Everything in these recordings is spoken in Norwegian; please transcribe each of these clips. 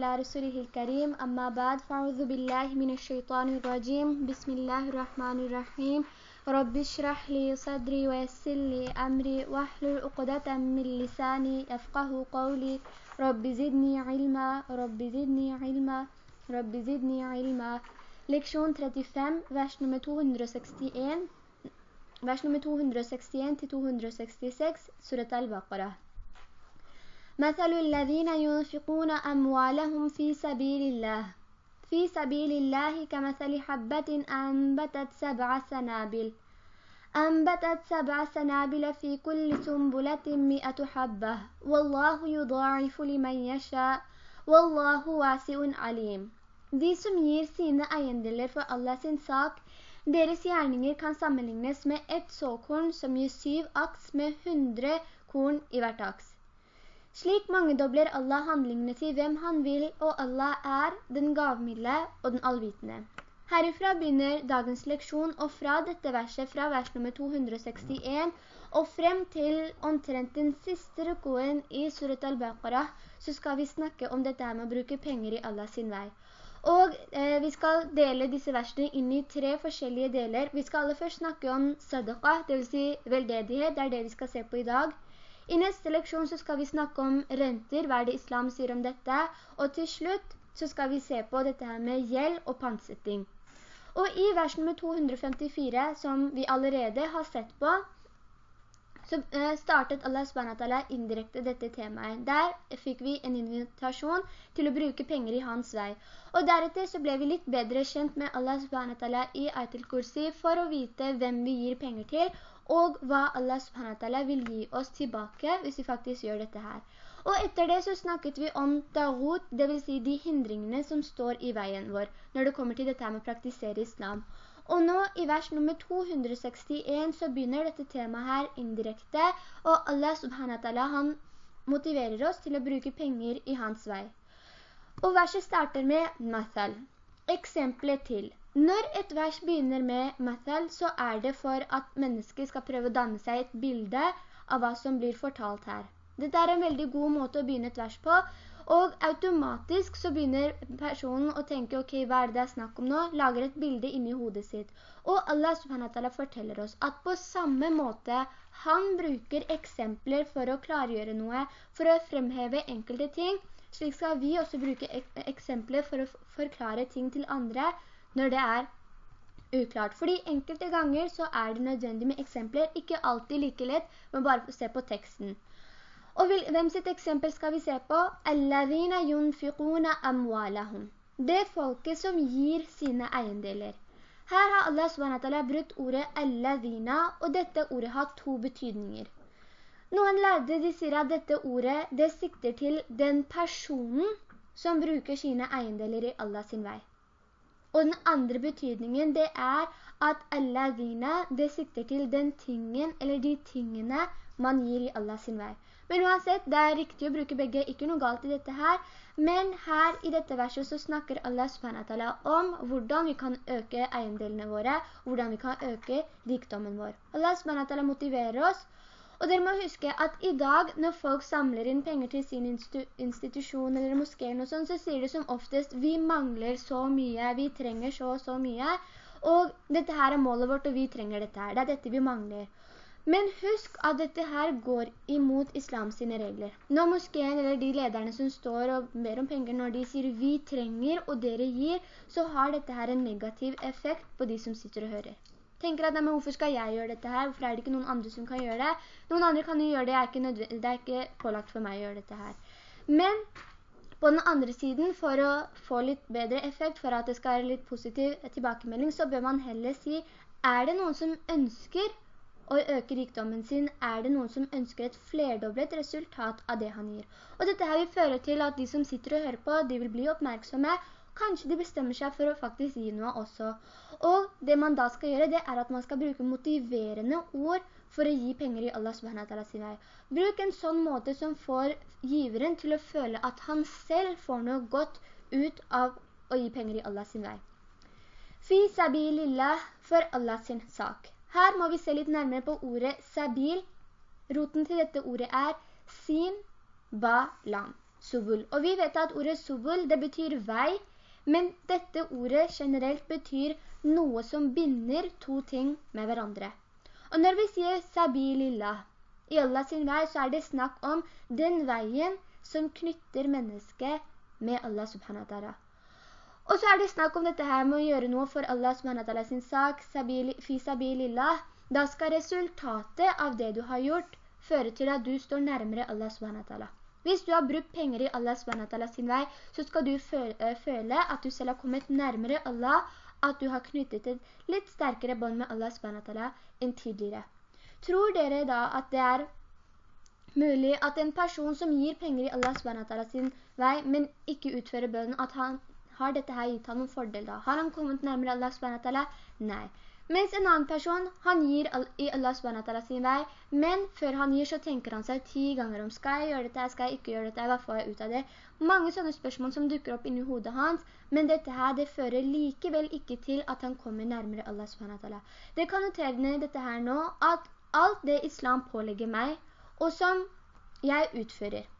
على رسوله الكريم. أما بعد فأعوذ بالله من الشيطان الرجيم. بسم الله الرحمن الرحيم. رب اشرح لي صدري ويسر لي أمري واحلل عقدة من لساني يفقه قولي. رب زدني علما. رب زدني علما. رب زدني علما. Leksjon 35, vers nummer 261, vers nummer 261 til 266, surat al-Baqarah. مثل الذين ينفقون أموالهم في سبيل الله. في سبيل الله كمثل حبة أنبتت سبع سنابل. أنبتت سبع سنابل في كل سنبلة مئة حبة. والله يضاعف لمن يشاء. والله واسع عليم. De som gir sine eiendeler for Allah sin sak, deres gjerninger kan sammenlignes med ett såkorn som gir syv aks med hundre korn i hvert aks. Slik mange dobler Allah handlingene til hvem han vil, og Allah er den gavmilde og den allvitende. Herifra begynner dagens leksjon, og fra dette verset, fra vers nummer 261, og frem til omtrent den siste rukoen i Surat al-Baqarah, så skal vi snakke om dette med å bruke penger i Allah sin vei. Og eh, vi skal dele disse versene inn i tre forskjellige deler. Vi skal aller først snakke om sadaqah, det vil si veldedighet, det er det vi skal se på i dag. I neste leksjon så skal vi snakke om renter, hva er det islam sier om dette, og til slutt så skal vi se på dette her med gjeld og pantsetting. Og i vers nummer 254, som vi allerede har sett på, så eh, startet Allah SWT indirekte dette temaet. Der fikk vi en invitasjon til å bruke penger i hans vei. Og deretter så ble vi litt bedre kjent med Allah SWT i Aitel Kursi for å vite hvem vi gir penger til, og hva Allah SWT vil gi oss tilbake hvis vi faktisk gjør dette her. Og etter det så snakket vi om tagut, det vil si de hindringene som står i veien vår, når det kommer til dette med å praktisere islam. Og nå i vers nummer 261 så begynner dette temaet her indirekte, og Allah subhanahu han motiverer oss til å bruke penger i hans vei. Og verset starter med mathal. eksempelet til. Når et vers begynner med mathal, så er det for at mennesket skal prøve å danne seg et bilde av hva som blir fortalt her. Dette er en veldig god måte å begynne et vers på, og automatisk så begynner personen å tenke, ok, hva er det det er snakk om nå? Lager et bilde inni hodet sitt. Og Allah subhanahu forteller oss at på samme måte han bruker eksempler for å klargjøre noe, for å fremheve enkelte ting, slik skal vi også bruke eksempler for å forklare ting til andre når det er uklart. Fordi enkelte ganger så er det nødvendig med eksempler, ikke alltid like lett, men bare se på teksten. Og hvem sitt eksempel skal vi se på? «Alladhina yunfiquna amwalahum». Det folket som gir sine eiendeler. Her har Allah SWT brukt ordet «alladhina», og dette ordet har to betydninger. Noen lærde de sier at dette ordet, det sikter til den personen som bruker sine eiendeler i Allah sin vei. Og den andre betydningen, det er at «alladhina», det sikter til den tingen eller de tingene man gir i Allah sin vei. Men uansett, det er riktig å bruke begge, ikke noe galt i dette her. Men her i dette verset så snakker Allah subhanahu om hvordan vi kan øke eiendelene våre, hvordan vi kan øke rikdommen vår. Allah subhanahu motiverer oss, og dere må huske at i dag, når folk samler inn penger til sin institusjon eller moskéen og sånn, så sier de som oftest, vi mangler så mye, vi trenger så og så mye, og dette her er målet vårt, og vi trenger dette her. Det er dette vi mangler. Men husk at dette her går imot islam sine regler. Når moskeen eller de lederne som står og ber om penger, når de sier vi trenger og dere gir, så har dette her en negativ effekt på de som sitter og hører. Tenker at, men hvorfor skal jeg gjøre dette her? Hvorfor er det ikke noen andre som kan gjøre det? Noen andre kan jo gjøre det, er det er ikke pålagt for meg å gjøre dette her. Men på den andre siden, for å få litt bedre effekt, for at det skal være litt positiv tilbakemelding, så bør man heller si, er det noen som ønsker å øke rikdommen sin, er det noen som ønsker et flerdoblet resultat av det han gir. Og dette her vil føre til at de som sitter og hører på, de vil bli oppmerksomme, kanskje de bestemmer seg for å faktisk gi noe også. Og det man da skal gjøre, det er at man skal bruke motiverende ord for å gi penger i Allah subhanahu sin vei. Bruk en sånn måte som får giveren til å føle at han selv får noe godt ut av å gi penger i Allah sin vei. Fi sabilillah for Allah sin sak. Her må vi se litt nærmere på ordet sabil. Roten til dette ordet er sin, ba, lam. subul. Og vi vet at ordet subul, det betyr vei, men dette ordet generelt betyr noe som binder to ting med hverandre. Og når vi sier sabilillah, i Allah sin vei, så er det snakk om den veien som knytter mennesket med Allah subhanahu wa ta'ala. Og så er det snakk om dette her med å gjøre noe for Allah subhanahu wa ta'ala sin sak, fi sabilillah. Da skal resultatet av det du har gjort føre til at du står nærmere Allah subhanahu wa ta'ala. Hvis du har brukt penger i Allah SWT sin vei, så skal du eh, føle at du selv har kommet nærmere Allah, at du har knyttet et litt sterkere bånd med Allah SWT enn tidligere. Tror dere da at det er mulig at en person som gir penger i Allah SWT sin vei, men ikke utfører bønnen, at han har dette her gitt han noen fordel da? Har han kommet nærmere Allah SWT? Nei. Mens en annen person, han gir i Allah SWT sin vei, men før han gir så tenker han seg ti ganger om skal jeg gjøre dette, skal jeg ikke gjøre dette, hva får jeg ut av det? Mange sånne spørsmål som dukker opp inni hodet hans, men dette her, det fører likevel ikke til at han kommer nærmere Allah SWT. Det kan notere ned dette her nå, at alt det islam pålegger meg, og som jeg utfører,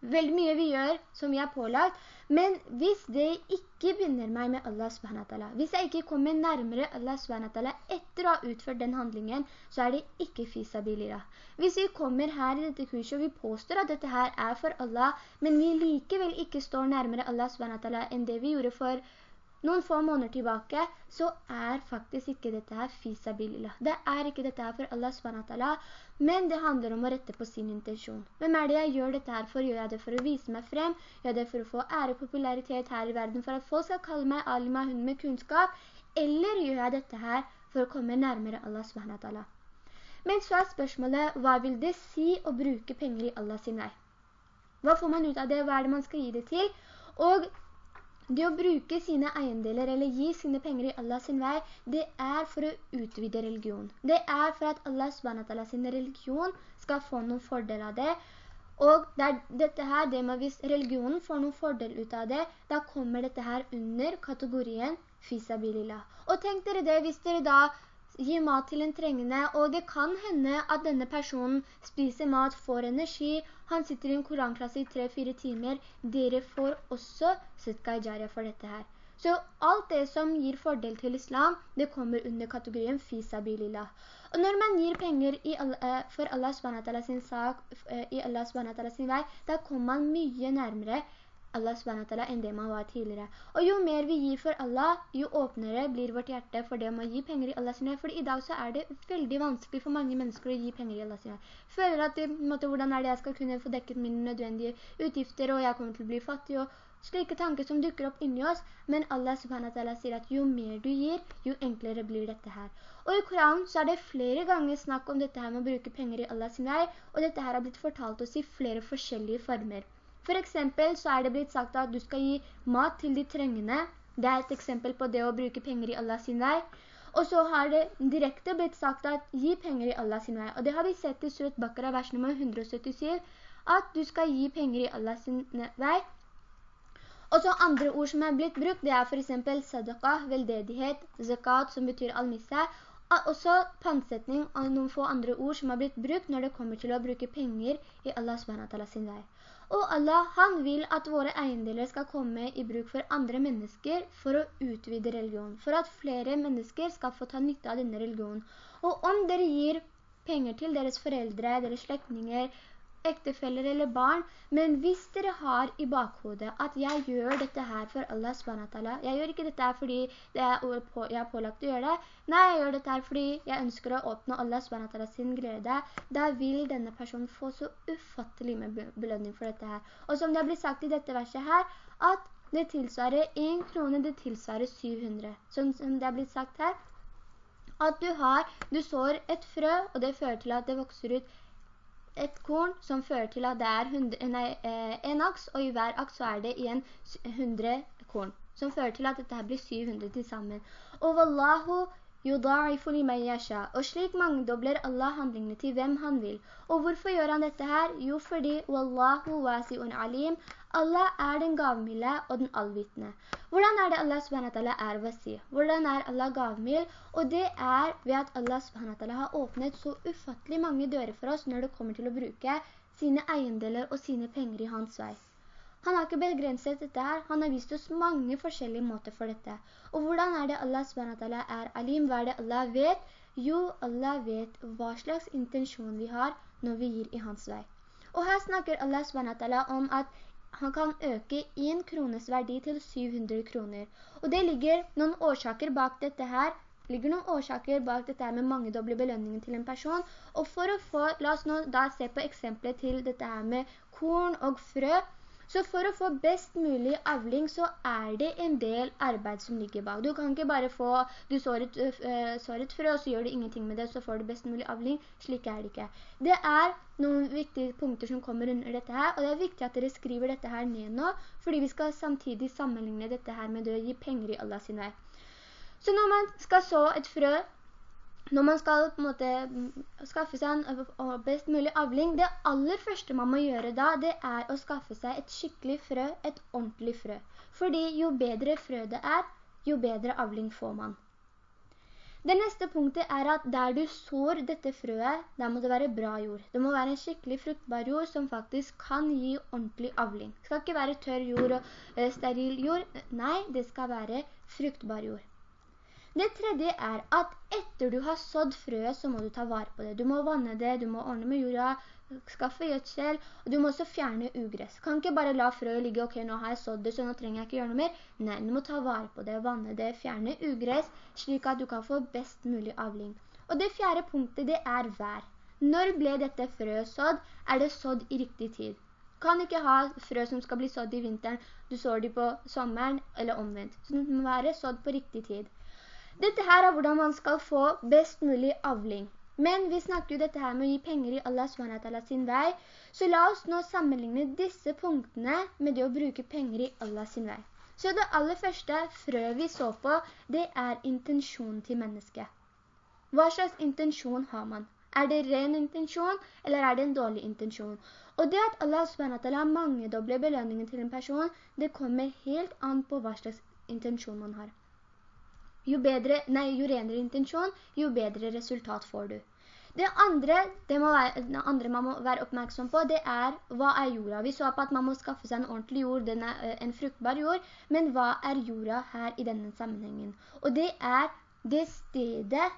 veldig mye vi gjør som vi er pålagt, men hvis det ikke binder meg med Allah subhanahu hvis jeg ikke kommer nærmere Allah subhanahu etter å ha utført den handlingen, så er det ikke fisabilira. Hvis vi kommer her i dette kurset og vi påstår at dette her er for Allah, men vi likevel ikke står nærmere Allah subhanahu enn det vi gjorde for noen få måneder tilbake, så er faktisk ikke dette her fisabilillah. Det er ikke dette her for Allah subhanahu men det handler om å rette på sin intensjon. Hvem er det jeg gjør dette her for? Gjør jeg det for å vise meg frem? Gjør jeg det for å få ære og popularitet her i verden, for at folk skal kalle meg alima, hun med kunnskap? Eller gjør jeg dette her for å komme nærmere Allah subhanahu Men så er spørsmålet, hva vil det si å bruke penger i Allah sin vei? Hva får man ut av det? Hva er det man skal gi det til? Og det å bruke sine eiendeler eller gi sine penger i Allah sin vei, det er for å utvide religion. Det er for at Allah subhanahu sin religion skal få noen fordel av det. Og det er dette her, det med hvis religionen får noen fordel ut av det, da kommer dette her under kategorien fisabilillah. Og tenk dere det, hvis dere da gi mat til en trengende, og det kan hende at denne personen spiser mat, får energi, han sitter i en koranklasse i 3-4 timer, dere får også sitka jariya for dette her. Så alt det som gir fordel til islam, det kommer under kategorien fisabilillah. Og når man gir penger Allah, for Allah SWT sin sak, eh, i Allah SWT sin vei, da kommer man mye nærmere Allah SWT enn det man var tidligere. Og jo mer vi gir for Allah, jo åpnere blir vårt hjerte for det om å gi penger i Allah sin For i dag så er det veldig vanskelig for mange mennesker å gi penger i Allah sin Føler at måte, hvordan er det jeg skal kunne få dekket mine nødvendige utgifter, og jeg kommer til å bli fattig, og slike tanker som dukker opp inni oss. Men Allah SWT sier at jo mer du gir, jo enklere blir dette her. Og i Koranen så er det flere ganger snakk om dette her med å bruke penger i Allah sin vei, og dette her har blitt fortalt oss i flere forskjellige former. For eksempel så er det blitt sagt at du skal gi mat til de trengende. Det er et eksempel på det å bruke penger i Allah sin vei. Og så har det direkte blitt sagt at gi penger i Allah sin vei. Og det har vi sett i Surat Bakara vers nummer 177, at du skal gi penger i Allah sin vei. Og så andre ord som er blitt brukt, det er for eksempel sadaqah, veldedighet, zakat, som betyr al-missa, også pantsetning og noen få andre ord som har blitt brukt når det kommer til å bruke penger i Allah sin vei. Og Allah, han vil at våre eiendeler skal komme i bruk for andre mennesker for å utvide religion. For at flere mennesker skal få ta nytte av denne religionen. Og om dere gir penger til deres foreldre, deres slektinger, ektefeller eller barn, men hvis dere har i bakhodet at jeg gjør dette her for Allah SWT, jeg gjør ikke dette her fordi det er på, jeg har pålagt å gjøre det, nei, jeg gjør dette her fordi jeg ønsker å åpne Allah SWT sin glede, da vil denne personen få så ufattelig med belønning for dette her. Og som det har blitt sagt i dette verset her, at det tilsvarer 1 krone, det tilsvarer 700. Sånn som det har blitt sagt her, at du har, du sår et frø, og det fører til at det vokser ut et korn som fører til at det er 100, nei, eh, en aks, og i hver aks så er det igjen 100 korn, som fører til at dette blir 700 til sammen. Og Wallahu Yudaifu liman yasha. Og slik mangdobler Allah handlingene til hvem han vil. Og hvorfor gjør han dette her? Jo, fordi Wallahu wasi'un alim. Allah er den gavmilde og den allvitende. Hvordan er det Allah SWT er wasi? Hvordan er Allah gavmild? Og det er ved at Allah SWT har åpnet så ufattelig mange dører for oss når det kommer til å bruke sine eiendeler og sine penger i hans vei. Han har ikke begrenset dette her. Han har vist oss mange forskjellige måter for dette. Og hvordan er det Allah SWT er alim? Hva er det Allah vet? Jo, Allah vet hva slags intensjon vi har når vi gir i hans vei. Og her snakker Allah SWT om at han kan øke en krones verdi til 700 kroner. Og det ligger noen årsaker bak dette her. Det ligger noen årsaker bak dette her med mange doble belønninger til en person. Og for å få, la oss nå da se på eksemplet til dette her med korn og frø, så for å få best mulig avling så er det en del arbeid som ligger bak. Du kan ikke bare få, du sår et, øh, sår et frø, og så gjør du ingenting med det, så får du best mulig avling. Slik er det ikke. Det er noen viktige punkter som kommer under dette her, og det er viktig at dere skriver dette her ned nå, fordi vi skal samtidig sammenligne dette her med det å gi penger i Allah sin vei. Så når man skal så et frø, når man skal på en måte mm, skaffe seg en best mulig avling, det aller første man må gjøre da, det er å skaffe seg et skikkelig frø, et ordentlig frø. Fordi jo bedre frø det er, jo bedre avling får man. Det neste punktet er at der du sår dette frøet, der må det være bra jord. Det må være en skikkelig fruktbar jord som faktisk kan gi ordentlig avling. Det skal ikke være tørr jord og eh, steril jord. Nei, det skal være fruktbar jord. Det tredje er at etter du har sådd frøet, så må du ta vare på det. Du må vanne det, du må ordne med jorda, skaffe gjødsel, og du må også fjerne ugress. Kan ikke bare la frøet ligge, ok, nå har jeg sådd det, så nå trenger jeg ikke gjøre noe mer. Nei, du må ta vare på det, vanne det, fjerne ugress, slik at du kan få best mulig avling. Og det fjerde punktet, det er vær. Når ble dette frøet sådd, er det sådd i riktig tid. Kan ikke ha frø som skal bli sådd i vinteren, du sår de på sommeren, eller omvendt. Så det må være sådd på riktig tid. Dette her er hvordan man skal få best mulig avling. Men vi snakker jo dette her med å gi penger i Allah SWT sin vei, så la oss nå sammenligne disse punktene med det å bruke penger i Allah sin vei. Så det aller første frø vi så på, det er intensjonen til mennesket. Hva slags intensjon har man? Er det ren intensjon, eller er det en dårlig intensjon? Og det at Allah SWT har mange doble belønninger til en person, det kommer helt an på hva slags intensjon man har. Jo, bedre, nei, jo renere intensjon, jo bedre resultat får du. Det andre, det, være, det andre, man må være oppmerksom på, det er hva er jorda? Vi så på at man må skaffe seg en ordentlig jord, er eh, en fruktbar jord, men hva er jorda her i denne sammenhengen? Og det er det stedet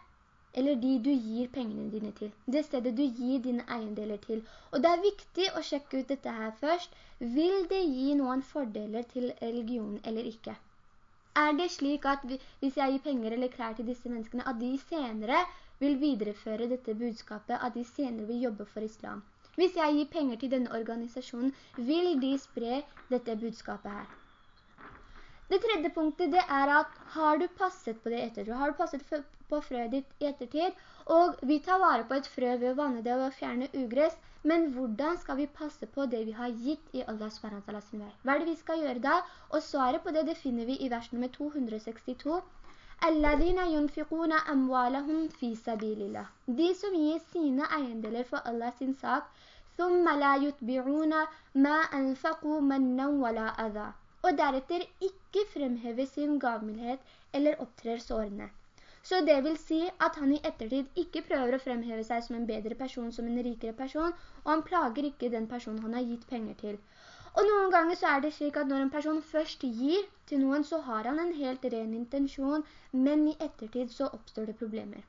eller de du gir pengene dine til. Det stedet du gir dine eiendeler til. Og det er viktig å sjekke ut dette her først. Vil det gi noen fordeler til religionen eller ikke? Er det slik at hvis jeg gir penger eller klær til disse menneskene, at de senere vil videreføre dette budskapet, at de senere vil jobbe for islam? Hvis jeg gir penger til denne organisasjonen, vil de spre dette budskapet her? Det tredje punktet det er at har du passet på det ettertid? Har du passet på frøet ditt i ettertid? Og vi tar vare på et frø ved å vanne det og fjerne ugress, men hvordan skal vi passe på det vi har gitt i Allah SWT sin vei? Hva er det vi skal gjøre da? Og svaret på det, det finner vi i vers nummer 262. «Alladhina yunfiquna amwalahum fi sabilillah». De som gir sine eiendeler for Allah sin sak. Og deretter ikke fremhever sin gavmildhet eller opptrer sårende. Så det vil si at han i ettertid ikke prøver å fremheve seg som en bedre person, som en rikere person, og han plager ikke den personen han har gitt penger til. Og noen ganger så er det slik at når en person først gir til noen, så har han en helt ren intensjon, men i ettertid så oppstår det problemer.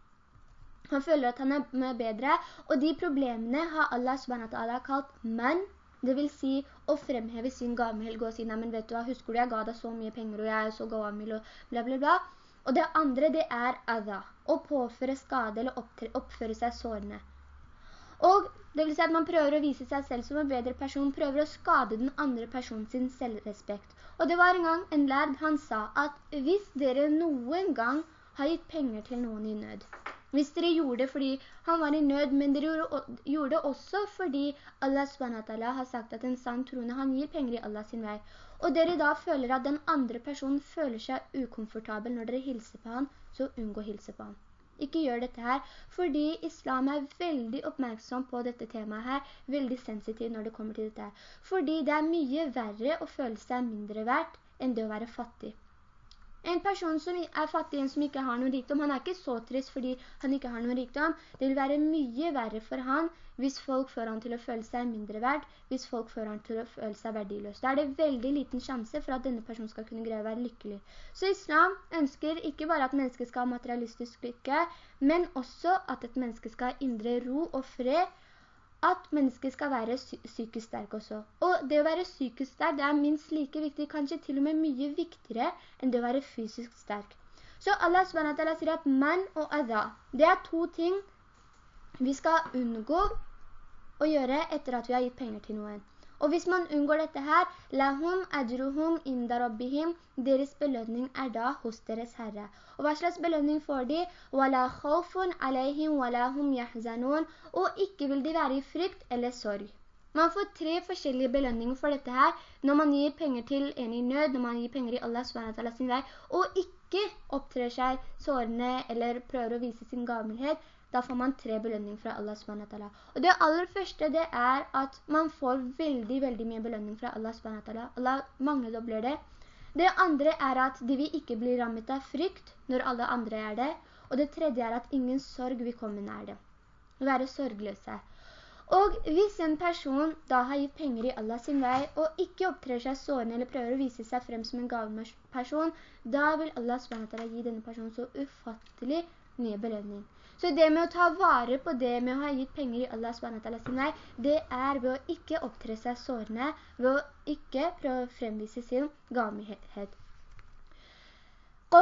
Han føler at han er bedre, og de problemene har Allah SWT kalt menn, det vil si å fremheve sin gavmild og si, nei, men vet du hva, husker du jeg ga deg så mye penger, og jeg er så gavmild, og bla bla bla. Og det andre, det er adha, å påføre skade eller oppføre seg sårende. Og det vil si at man prøver å vise seg selv som en bedre person, prøver å skade den andre personens selvrespekt. Og det var en gang en lærd, han sa at hvis dere noen gang har gitt penger til noen i nød, hvis dere gjorde det fordi han var i nød, men dere gjorde det også fordi Allah SWT har sagt at en sann troende, han gir penger i Allah sin vei. Og dere da føler at den andre personen føler seg ukomfortabel når dere hilser på han, så unngå hilse på han. Ikke gjør dette her, fordi islam er veldig oppmerksom på dette temaet her, veldig sensitiv når det kommer til dette her. Fordi det er mye verre å føle seg mindre verdt enn det å være fattig. En person som er fattig, en som ikke har noen rikdom, han er ikke så trist fordi han ikke har noen rikdom. Det vil være mye verre for han hvis folk får han til å føle seg mindre verdt, hvis folk får han til å føle seg verdiløs. Da er det veldig liten sjanse for at denne personen skal kunne greie å være lykkelig. Så islam ønsker ikke bare at mennesket skal ha materialistisk lykke, men også at et menneske skal ha indre ro og fred, at mennesket skal være psykisk sterk også. Og det å være psykisk sterk, det er minst like viktig, kanskje til og med mye viktigere enn det å være fysisk sterk. Så Allah SWT sier at man og adha, det er to ting vi skal unngå å gjøre etter at vi har gitt penger til noen. Og hvis man unngår dette her, lahum ajruhum inda rabbihim, deres belønning er da hos deres Herre. Og hva slags belønning får de? Wala khawfun alayhim walahum yahzanun, og ikke vil de være i frykt eller sorg. Man får tre forskjellige belønninger for dette her, når man gir penger til en i nød, når man gir penger i Allah SWT sin vei, og ikke opptrer seg sårende eller prøver å vise sin gavmildhet, da får man tre belønninger fra Allah SWT. Og det aller første det er at man får veldig, veldig mye belønning fra Allah SWT. Allah mangledobler det. Det andre er at de vil ikke bli rammet av frykt når alle andre er det. Og det tredje er at ingen sorg vil komme nær det. Være sorgløse. Og hvis en person da har gitt penger i Allah sin vei, og ikke opptrer seg sårende eller prøver å vise seg frem som en gavende person, da vil Allah SWT gi denne personen så ufattelig mye belønning. Så det med å ta vare på det med å ha gitt penger i Allah SWT sin vei, det er ved å ikke opptre seg sårende, ved å ikke prøve å fremvise sin gamighet. Å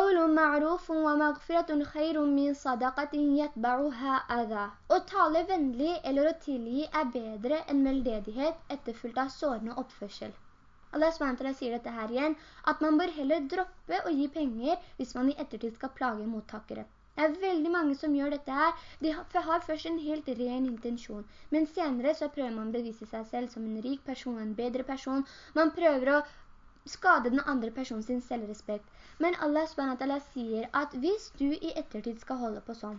tale vennlig eller å tilgi er bedre enn veldedighet etterfulgt av sårende oppførsel. Allah SWT sier dette her igjen, at man bør heller droppe å gi penger hvis man i ettertid skal plage mottakere. Det er veldig mange som gjør dette her. De har først en helt ren intensjon. Men senere så prøver man å bevise seg selv som en rik person, en bedre person. Man prøver å skade den andre personen sin selvrespekt. Men Allah SWT sier at hvis du i ettertid skal holde på sånn,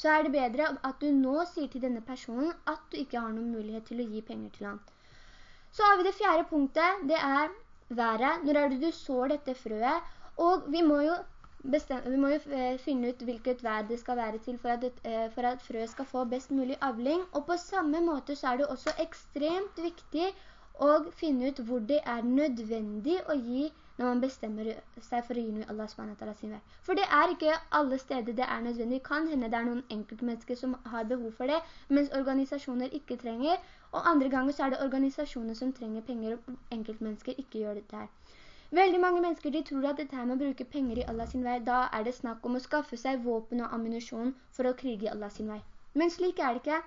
så er det bedre at du nå sier til denne personen at du ikke har noen mulighet til å gi penger til han. Så har vi det fjerde punktet, det er været. Når er det du sår dette frøet? Og vi må jo vi må jo eh, finne ut hvilket vær det skal være til for at, eh, for at frø skal få best mulig avling. Og på samme måte så er det også ekstremt viktig å finne ut hvor det er nødvendig å gi når man bestemmer seg for å gi noe Allah SWT sin vei. For det er ikke alle steder det er nødvendig. Kan hende det er noen enkeltmennesker som har behov for det, mens organisasjoner ikke trenger. Og andre ganger så er det organisasjoner som trenger penger, og enkeltmennesker ikke gjør dette her. Veldig mange mennesker de tror at dette med å bruke penger i Allah sin vei, da er det snakk om å skaffe seg våpen og ammunisjon for å krige i Allah sin vei. Men slik er det ikke.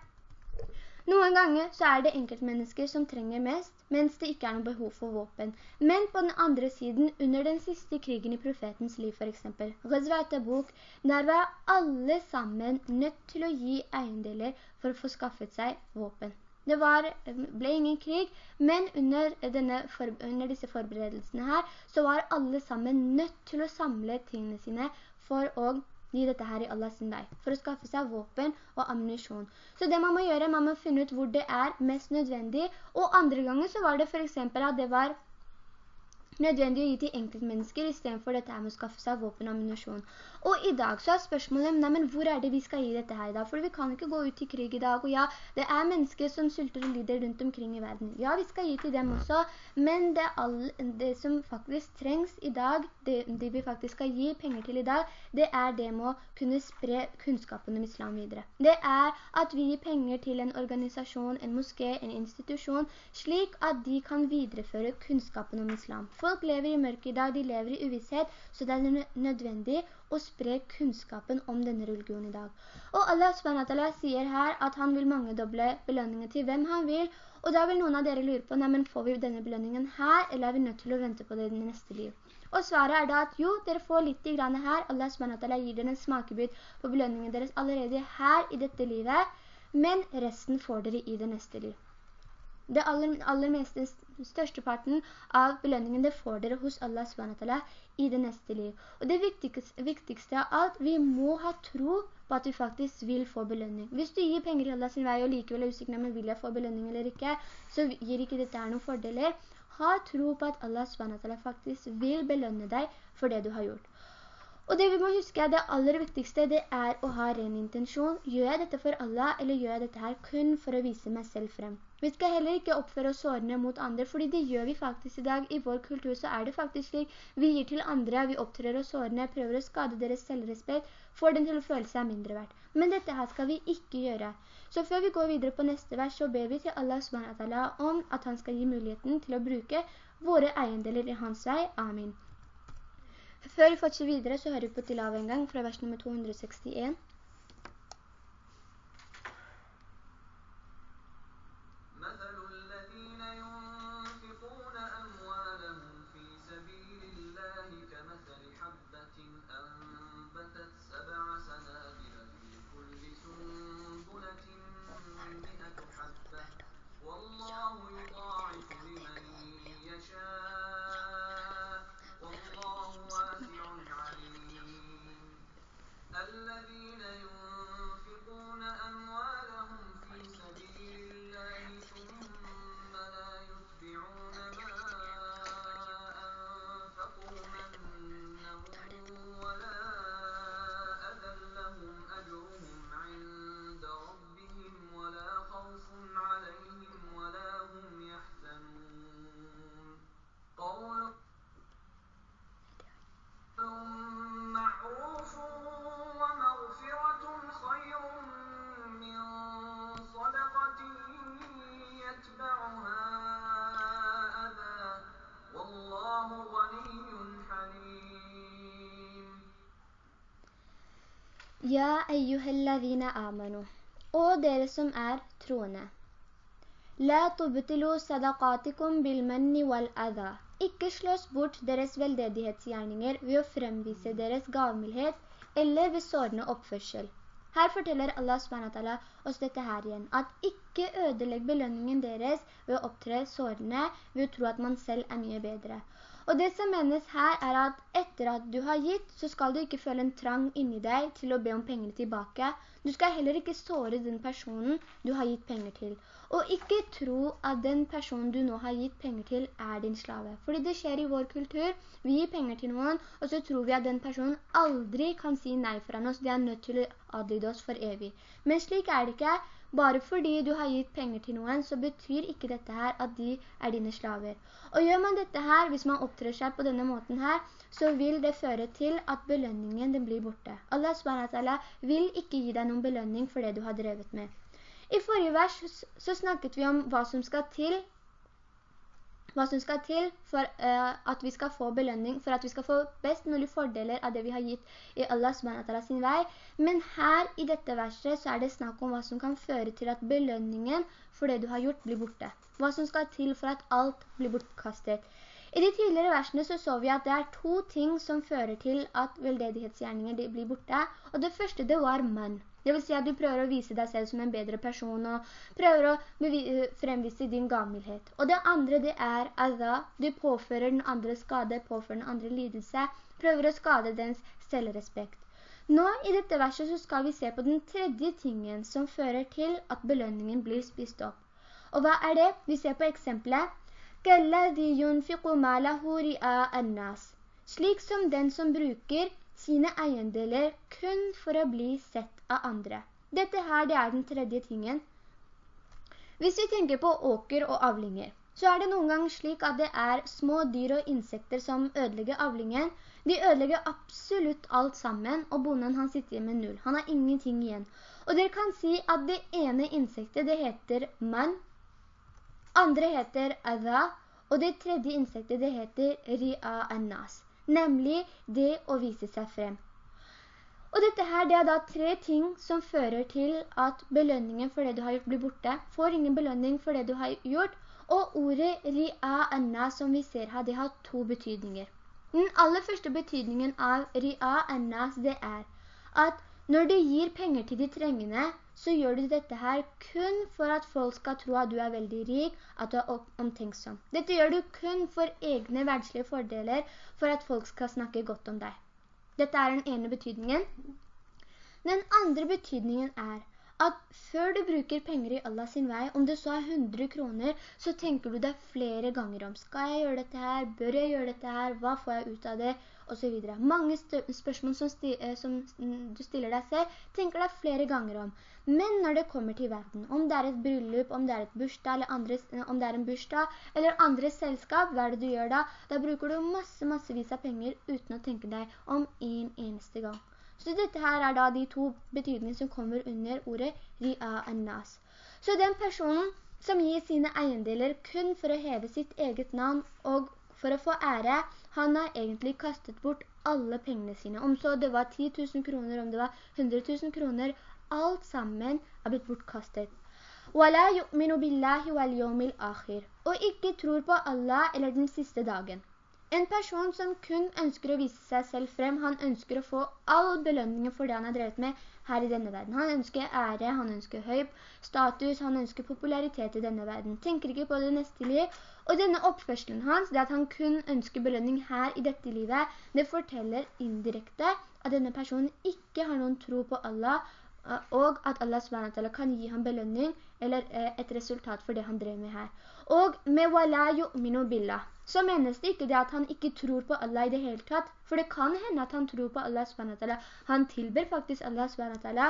Noen ganger så er det enkeltmennesker som trenger mest, mens det ikke er noe behov for våpen. Men på den andre siden, under den siste krigen i profetens liv for eksempel, Ghazwatabuk, der var alle sammen nødt til å gi eiendeler for å få skaffet seg våpen. Det var, ble ingen krig, men under, denne, under disse forberedelsene her, så var alle sammen nødt til å samle tingene sine for å gi dette her i Allahs vei, for å skaffe seg våpen og ammunisjon. Så det man må gjøre, man må finne ut hvor det er mest nødvendig, og andre ganger så var det for eksempel at det var nødvendig å gi til enkeltmennesker i stedet for dette med å skaffe seg våpen og ammunisjon. Og i dag så er spørsmålet, nei, men hvor er det vi skal gi dette her i dag? For vi kan ikke gå ut i krig i dag, og ja, det er mennesker som sulter og lider rundt omkring i verden. Ja, vi skal gi til dem også, men det, all, det som faktisk trengs i dag, det, det, vi faktisk skal gi penger til i dag, det er det med å kunne spre kunnskapen om islam videre. Det er at vi gir penger til en organisasjon, en moské, en institusjon, slik at de kan videreføre kunnskapen om islam. For Folk lever i mørke i dag, de lever i uvisshet, så det er nødvendig å spre kunnskapen om denne religionen i dag. Og Allah SWT sier her at han vil mangedoble belønningen til hvem han vil, og da vil noen av dere lure på, nei, men får vi denne belønningen her, eller er vi nødt til å vente på det i neste liv? Og svaret er da at jo, dere får litt i grann her. Allah SWT gir dere en smakebit på belønningen deres allerede her i dette livet, men resten får dere i det neste liv. Det aller, aller meste, største parten av belønningen, det får dere hos Allah SWT i det neste liv. Og det viktigste, viktigste av alt, vi må ha tro på at vi faktisk vil få belønning. Hvis du gir penger i Allah sin vei og likevel er usikker, men vil få belønning eller ikke, så gir ikke dette noen fordeler. ha tro på at Allah SWT faktisk vil belønne deg for det du har gjort. Og det vi må huske er det aller viktigste, det er å ha ren intensjon. Gjør jeg dette for Allah, eller gjør jeg dette her kun for å vise meg selv frem? Vi skal heller ikke oppføre oss sårende mot andre, fordi det gjør vi faktisk i dag. I vår kultur så er det faktisk slik. Vi gir til andre, vi opptrer oss sårende, prøver å skade deres selvrespekt, får den til å føle seg mindre verdt. Men dette her skal vi ikke gjøre. Så før vi går videre på neste vers, så ber vi til Allah SWT om at han skal gi muligheten til å bruke våre eiendeler i hans vei. Amin. Før vi fortsetter videre, så hører vi på Tilav en gang fra vers nummer 261. Ja, amanu. Og dere som er troende. La tubtilu sadaqatikum bilmanni wal adha. Ikke slås bort deres veldedighetsgjerninger ved å fremvise deres gavmildhet eller ved sårende oppførsel. Her forteller Allah SWT oss dette her igjen, at ikke ødelegg belønningen deres ved å opptre sårende, ved å tro at man selv er mye bedre. Og det som menes her er at etter at du har gitt, så skal du ikke føle en trang inni deg til å be om penger tilbake. Du skal heller ikke såre den personen du har gitt penger til. Og ikke tro at den personen du nå har gitt penger til er din slave. Fordi det skjer i vår kultur. Vi gir penger til noen, og så tror vi at den personen aldri kan si nei foran oss. De er nødt til å adlyde oss for evig. Men slik er det ikke. Bare fordi du har gitt penger til noen, så betyr ikke dette her at de er dine slaver. Og gjør man dette her, hvis man opptrer seg på denne måten her, så vil det føre til at belønningen den blir borte. Allah SWT vil ikke gi deg noen belønning for det du har drevet med. I forrige vers så snakket vi om hva som skal til hva som skal til for uh, at vi skal få belønning, for at vi skal få best mulig fordeler av det vi har gitt i Allah SWT sin vei. Men her i dette verset så er det snakk om hva som kan føre til at belønningen for det du har gjort blir borte. Hva som skal til for at alt blir bortkastet. I de tidligere versene så så vi at det er to ting som fører til at veldedighetsgjerninger blir borte. Og det første det var mann. Det vil si at du prøver å vise deg selv som en bedre person og prøver å fremvise din gammelhet. Og det andre det er adha. Du påfører den andre skade, påfører den andre lidelse, prøver å skade dens selvrespekt. Nå i dette verset så skal vi se på den tredje tingen som fører til at belønningen blir spist opp. Og hva er det? Vi ser på eksempelet. Slik som den som bruker sine eiendeler kun for å bli sett av andre. Dette her, det er den tredje tingen. Hvis vi tenker på åker og avlinger, så er det noen ganger slik at det er små dyr og insekter som ødelegger avlingen. De ødelegger absolutt alt sammen, og bonden han sitter med null. Han har ingenting igjen. Og dere kan si at det ene insektet, det heter man. Andre heter adha, og det tredje insektet, det heter ri'a an-nas nemlig det å vise seg frem. Og dette her, det er da tre ting som fører til at belønningen for det du har gjort blir borte. Får ingen belønning for det du har gjort. Og ordet ri'a anna som vi ser her, det har to betydninger. Den aller første betydningen av ri'a-anna, det er at når du gir penger til de trengende, så gjør du dette her kun for at folk skal tro at du er veldig rik, at du er omtenksom. Dette gjør du kun for egne verdslige fordeler, for at folk skal snakke godt om deg. Dette er den ene betydningen. Den andre betydningen er at før du bruker penger i Allah sin vei, om det så er 100 kroner, så tenker du deg flere ganger om, skal jeg gjøre dette her, bør jeg gjøre dette her, hva får jeg ut av det, og så videre. Mange spørsmål som, sti eh, som, du stiller deg selv, tenker deg flere ganger om. Men når det kommer til verden, om det er et bryllup, om det er et bursdag, eller andre, om det er en bursdag, eller andre selskap, hva er det du gjør da? Da bruker du masse, massevis av penger uten å tenke deg om en eneste gang. Så dette her er da de to betydningene som kommer under ordet ri'a an-nas. Så den personen som gir sine eiendeler kun for å heve sitt eget navn og for å få ære, han har egentlig kastet bort alle pengene sine. Om så det var 10 000 kroner, om det var 100 000 kroner, alt sammen har blitt bortkastet. Og ikke tror på Allah eller den siste dagen. En person som kun ønsker å vise seg selv frem, han ønsker å få all belønningen for det han har drevet med her i denne verden. Han ønsker ære, han ønsker høy status, han ønsker popularitet i denne verden. Tenker ikke på det neste liv. Og denne oppførselen hans, det at han kun ønsker belønning her i dette livet, det forteller indirekte at denne personen ikke har noen tro på Allah, og at Allah SWT kan gi ham belønning eller eh, et resultat for det han drev med her. Og med wala yu'minu billah, så menes det ikke det at han ikke tror på Allah i det hele tatt, for det kan hende at han tror på Allah SWT. Han tilber faktisk Allah SWT,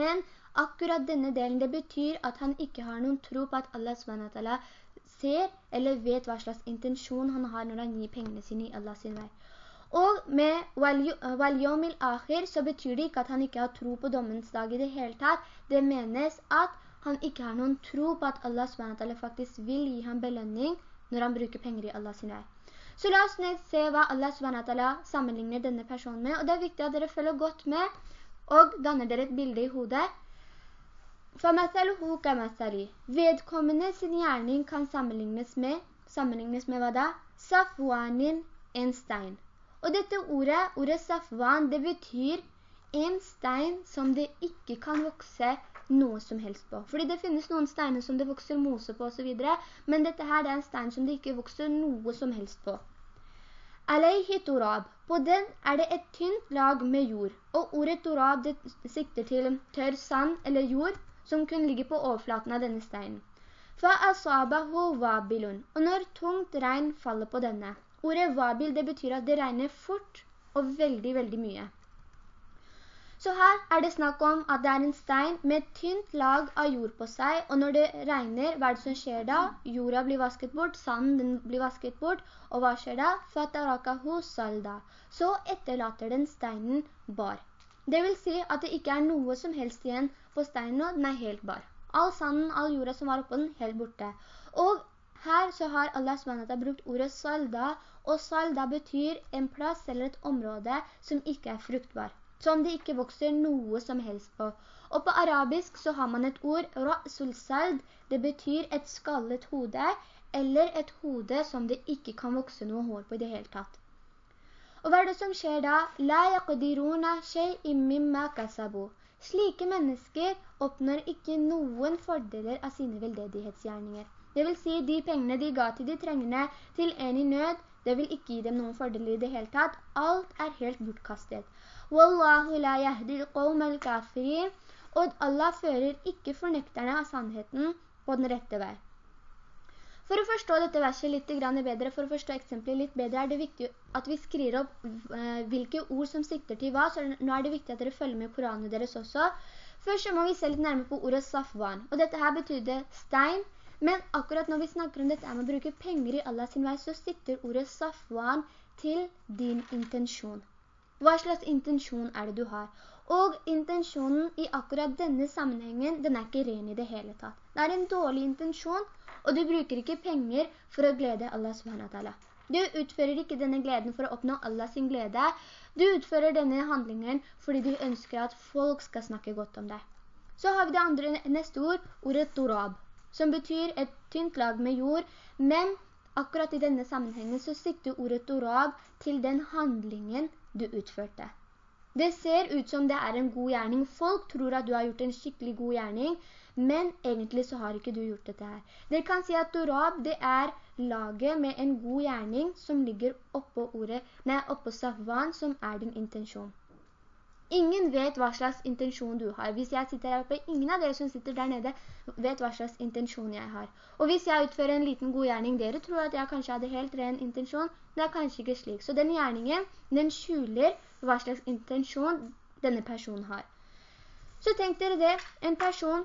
men akkurat denne delen, det betyr at han ikke har noen tro på at Allah SWT ser eller vet hva slags intensjon han har når han gir pengene sine i Allah sin vei. Og med wal-yomil akhir så betyr det ikke at han ikke har tro på dommens dag i det hele tatt. Det menes at han ikke har noen tro på at Allah SWT faktisk vil gi ham belønning når han bruker penger i Allah sin vei. Så la oss se hva Allah SWT sammenligner denne personen med, og det er viktig at dere følger godt med, og danner dere et bilde i hodet. فَمَثَلُهُ كَمَثَلِي Vedkommende sin gjerning kan sammenlignes med, sammenlignes med hva da? Safwanin, en stein. Og dette ordet, ordet safwan, det betyr en stein som det ikke kan vokse noe som helst på. Fordi det finnes noen steiner som det vokser mose på og så videre, men dette her det er en stein som det ikke vokser noe som helst på. Aleihi turab. På den er det et tynt lag med jord, og ordet turab det sikter til tørr sand eller jord som kun ligger på overflaten av denne steinen. Fa asabahu wabilun. Og når tungt regn faller på denne. Ordet wabil det betyr at det regner fort og veldig, veldig mye. Så her er det snakk om at det er en stein med et tynt lag av jord på seg, og når det regner, hva er det som skjer da? Jorda blir vasket bort, sanden blir vasket bort, og hva skjer da? Fatarakahu salda. Så etterlater den steinen bar. Det vil si at det ikke er noe som helst igjen på steinen nå, den er helt bar. All sanden, all jorda som var oppe den, helt borte. Og her så har Allah SWT brukt ordet salda, og salda betyr en plass eller et område som ikke er fruktbar som det ikke vokser noe som helst på. Og på arabisk så har man et ord, ra'sul det betyr et skallet hode, eller et hode som det ikke kan vokse noe hår på i det hele tatt. Og hva er det som skjer da? La yaqdiruna shay'in mimma kasabu. Slike mennesker oppnår ikke noen fordeler av sine veldedighetsgjerninger. Det vil si, de pengene de ga til de trengende, til en i nød, det vil ikke gi dem noen fordeler i det hele tatt. Alt er helt bortkastet. Wallahu la yahdi qawm al-kafirin. Og Allah fører ikke fornekterne av sannheten på den rette vei. For å forstå dette verset litt bedre, for å forstå eksempelet litt bedre, er det viktig at vi skriver opp uh, hvilke ord som sikter til hva, så nå er det viktig at dere følger med Koranen deres også. Først må vi se litt nærmere på ordet safwan, og dette her betyr stein, men akkurat når vi snakker om dette med å bruke penger i Allah sin vei, så sikter ordet safwan til din intensjon. Hva slags intensjon er det du har? Og intensjonen i akkurat denne sammenhengen, den er ikke ren i det hele tatt. Det er en dårlig intensjon, og du bruker ikke penger for å glede Allah subhanahu Du utfører ikke denne gleden for å oppnå Allahs glede. Du utfører denne handlingen fordi du ønsker at folk skal snakke godt om deg. Så har vi det andre neste ord, ordet turab, som betyr et tynt lag med jord, men akkurat i denne sammenhengen så sikter ordet dorab til den handlingen du utførte. Det ser ut som det er en god gjerning. Folk tror at du har gjort en skikkelig god gjerning, men egentlig så har ikke du gjort dette her. Dere kan si at dorab, det er laget med en god gjerning som ligger oppå ordet, nei, oppå safvan, som er din intensjon. Ingen vet hva slags intensjon du har. Hvis jeg sitter her oppe, ingen av dere som sitter der nede vet hva slags intensjon jeg har. Og hvis jeg utfører en liten god gjerning, dere tror at jeg kanskje hadde helt ren intensjon, men det er kanskje ikke slik. Så den gjerningen, den skjuler hva slags intensjon denne personen har. Så tenk dere det, en person,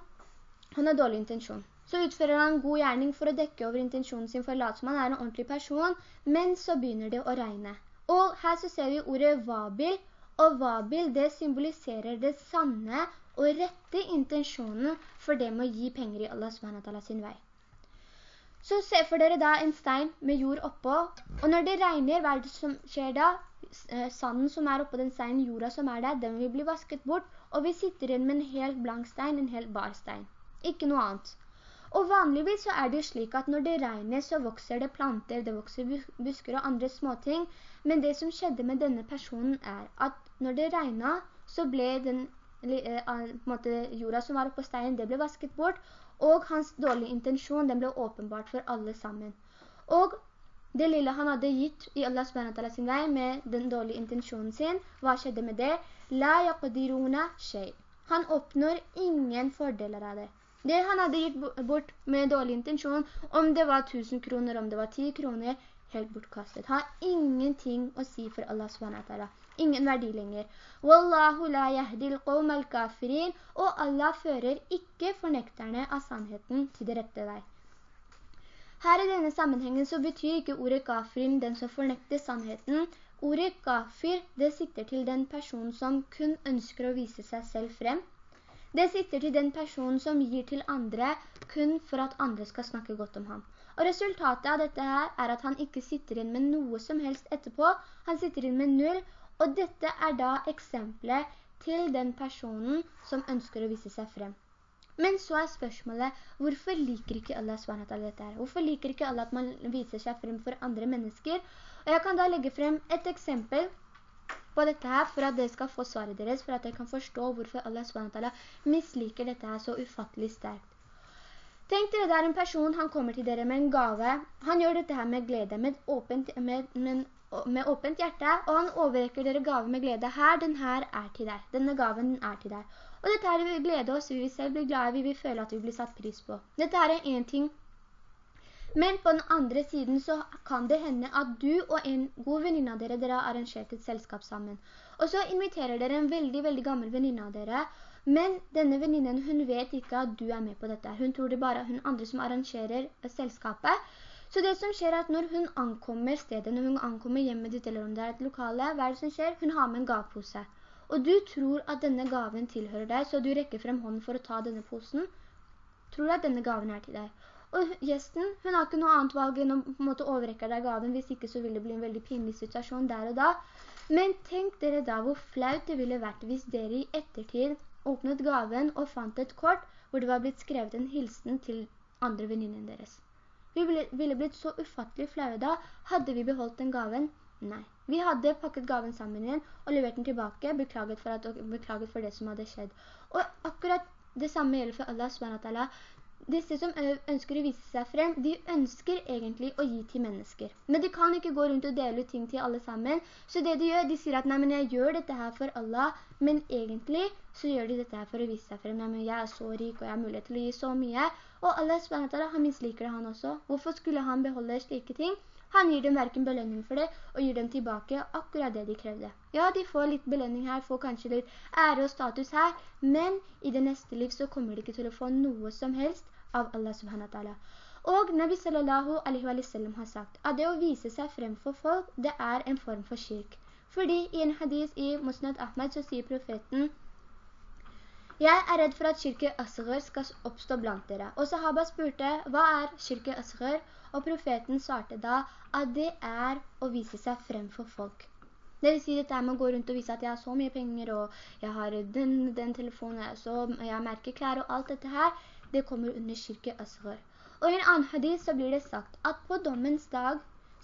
han har dårlig intensjon. Så utfører han god gjerning for å dekke over intensjonen sin for å late som han er en ordentlig person, men så begynner det å regne. Og her så ser vi ordet vabil, og vabil det symboliserer det sanne og rette intensjonen for det med å gi penger i Allah SWT sin vei. Så se for dere da en stein med jord oppå, og når det regner, hva det som skjer da? Eh, sanden som er oppå den steinen, jorda som er der, den vil bli vasket bort, og vi sitter igjen med en helt blank stein, en helt bar stein. Ikke noe annet. Og vanligvis så er det slik at når det regner så vokser det planter, det vokser busker og andre småting. Men det som skjedde med denne personen er at når det regnet så ble den eh, måte, jorda som var oppe på steinen, det ble vasket bort. Og hans dårlige intensjon, den ble åpenbart for alle sammen. Og det lille han hadde gitt i Allah SWT sin vei med den dårlige intensjonen sin, hva skjedde med det? La yaqdiruna shay. Han oppnår ingen fordeler av det. Det han hadde gitt bort med dårlig intensjon, om det var 1000 kroner, om det var 10 kroner, helt bortkastet. Har ingenting å si for Allah SWT. Ingen verdi lenger. Wallahu la yahdil qawm al-kafirin. Og Allah fører ikke fornekterne av sannheten til det rette vei. Her i denne sammenhengen så betyr ikke ordet kafirin den som fornekter sannheten, Ordet kafir, det sitter til den personen som kun ønsker å vise seg selv frem. Det sitter til den personen som gir til andre kun for at andre skal snakke godt om ham. Og resultatet av dette her er at han ikke sitter inn med noe som helst etterpå. Han sitter inn med null, og dette er da eksempelet til den personen som ønsker å vise seg frem. Men så er spørsmålet, hvorfor liker ikke Allah SWT dette her? Hvorfor liker ikke Allah at man viser seg frem for andre mennesker? Og jeg kan da legge frem et eksempel på dette her, for at dere skal få svaret deres, for at dere kan forstå hvorfor Allah SWT misliker dette her så ufattelig sterkt. Tenk dere, det er en person, han kommer til dere med en gave. Han gjør dette her med glede, med åpent, med, med, med åpent hjerte, og han overrekker dere gave med glede. Her, den her er til deg. Denne gaven er til deg. Og dette her vil glede oss, vi vil selv bli glade, vi vil føle at vi blir satt pris på. Dette her er en ting men på den andre siden så kan det hende at du og en god venninne av dere, dere har arrangert et selskap sammen. Og så inviterer dere en veldig, veldig gammel venninne av dere, men denne venninnen, hun vet ikke at du er med på dette. Hun tror det bare hun andre som arrangerer selskapet. Så det som skjer er at når hun ankommer stedet, når hun ankommer hjemmet ditt, eller om det er et lokale, hva er det som skjer? Hun har med en gavpose. Og du tror at denne gaven tilhører deg, så du rekker frem hånden for å ta denne posen. Tror du at denne gaven er til deg? Og gjesten, hun har ikke noe annet valg enn å på en måte, overrekke deg gaven, hvis ikke så vil det bli en veldig pinlig situasjon der og da. Men tenk dere da hvor flaut det ville vært hvis dere i ettertid åpnet gaven og fant et kort hvor det var blitt skrevet en hilsen til andre venninnen deres. Vi ville blitt så ufattelig flaue da. Hadde vi beholdt den gaven? Nei. Vi hadde pakket gaven sammen igjen og levert den tilbake, beklaget for, at, beklaget for det som hadde skjedd. Og akkurat det samme gjelder for Allah SWT disse som ønsker å vise seg frem, de ønsker egentlig å gi til mennesker. Men de kan ikke gå rundt og dele ut ting til alle sammen. Så det de gjør, de sier at nei, men jeg gjør dette her for Allah, men egentlig så gjør de dette her for å vise seg frem. Nei, men jeg er så rik, og jeg har mulighet til å gi så mye. Og Allah SWT, han misliker det han også. Hvorfor skulle han beholde slike ting? Han gir dem hverken belønning for det, og gir dem tilbake akkurat det de krevde. Ja, de får litt belønning her, får kanskje litt ære og status her, men i det neste liv så kommer de ikke til å få noe som helst av Allah subhanahu wa ta'ala. Og Nabi sallallahu alaihi wa sallam har sagt at det å vise seg frem for folk, det er en form for kirk. Fordi i en hadis i Musnad Ahmed så sier profeten jeg er redd for at kirke Asghar skal oppstå blant dere. Og sahaba spurte, hva er kirke Asghar? Og profeten svarte da at det er å vise seg frem for folk. Det vil si dette med å gå rundt og vise at jeg har så mye penger, og jeg har den, den telefonen, så jeg merker klær og alt dette her det kommer under kirke asghar. Og i en annen hadith så blir det sagt at på dommens dag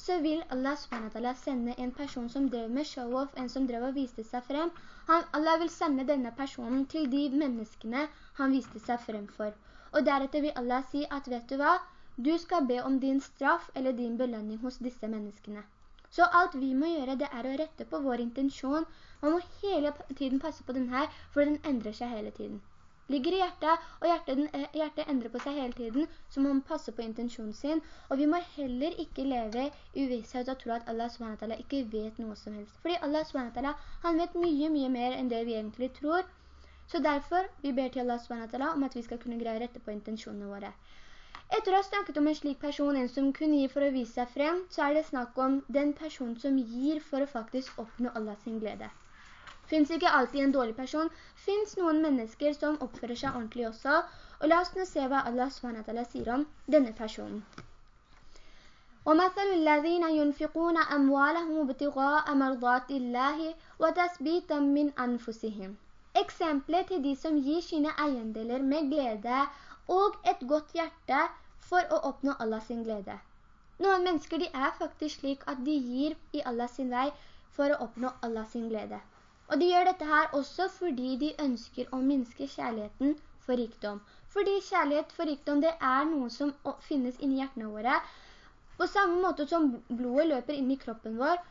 så vil Allah SWT sende en person som drev med show-off, en som drev og viste seg frem. Han, Allah vil sende denne personen til de menneskene han viste seg frem for. Og deretter vil Allah si at vet du hva? Du skal be om din straff eller din belønning hos disse menneskene. Så alt vi må gjøre, det er å rette på vår intensjon. Man må hele tiden passe på den her, for den endrer seg hele tiden. Ligger i hjertet, og hjertet, eh, hjertet endrer på seg hele tiden, så må man passe på intensjonen sin. Og vi må heller ikke leve uvisshet og tro at Allah SWT ikke vet noe som helst. Fordi Allah SWT, han vet mye, mye mer enn det vi egentlig tror. Så derfor, vi ber til Allah SWT om at vi skal kunne greie rette på intensjonene våre. Etter å ha snakket om en slik person, en som kunne gi for å vise seg frem, så er det snakk om den person som gir for å faktisk oppnå Allahs glede. Finns ikke alltid en dårlig person, finns noen mennesker som oppfører seg ordentlig også, og la oss nå se hva Allah SWT sier om denne personen. ومثل الذين ينفقون أموالهم ابتغاء مرضات الله وتثبيتا من أنفسهم Eksempler til de som gir sine eiendeler med glede og et godt hjerte for å oppnå Allahs glede. Noen mennesker de er faktisk slik at de gir i Allahs vei for å oppnå Allahs glede. Og de gjør dette her også fordi de ønsker å minske kjærligheten for rikdom. Fordi kjærlighet for rikdom det er noe som finnes inni hjertene våre. På samme måte som blodet løper inn i kroppen vår,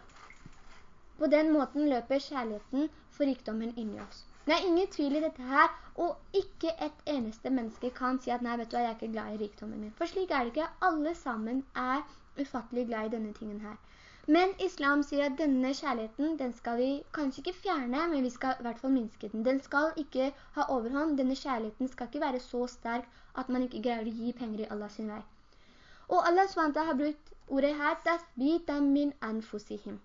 på den måten løper kjærligheten for rikdommen inni oss. Det er ingen tvil i dette her, og ikke et eneste menneske kan si at nei, vet du hva, jeg er ikke glad i rikdommen min. For slik er det ikke. Alle sammen er ufattelig glad i denne tingen her. Men islam sier at denne kjærligheten, den skal vi kanskje ikke fjerne, men vi skal i hvert fall minske den. Den skal ikke ha overhånd. Denne kjærligheten skal ikke være så sterk at man ikke greier å gi penger i Allahs vei. Og Allah SWT har brukt ordet her, «Tasbita min anfusihim».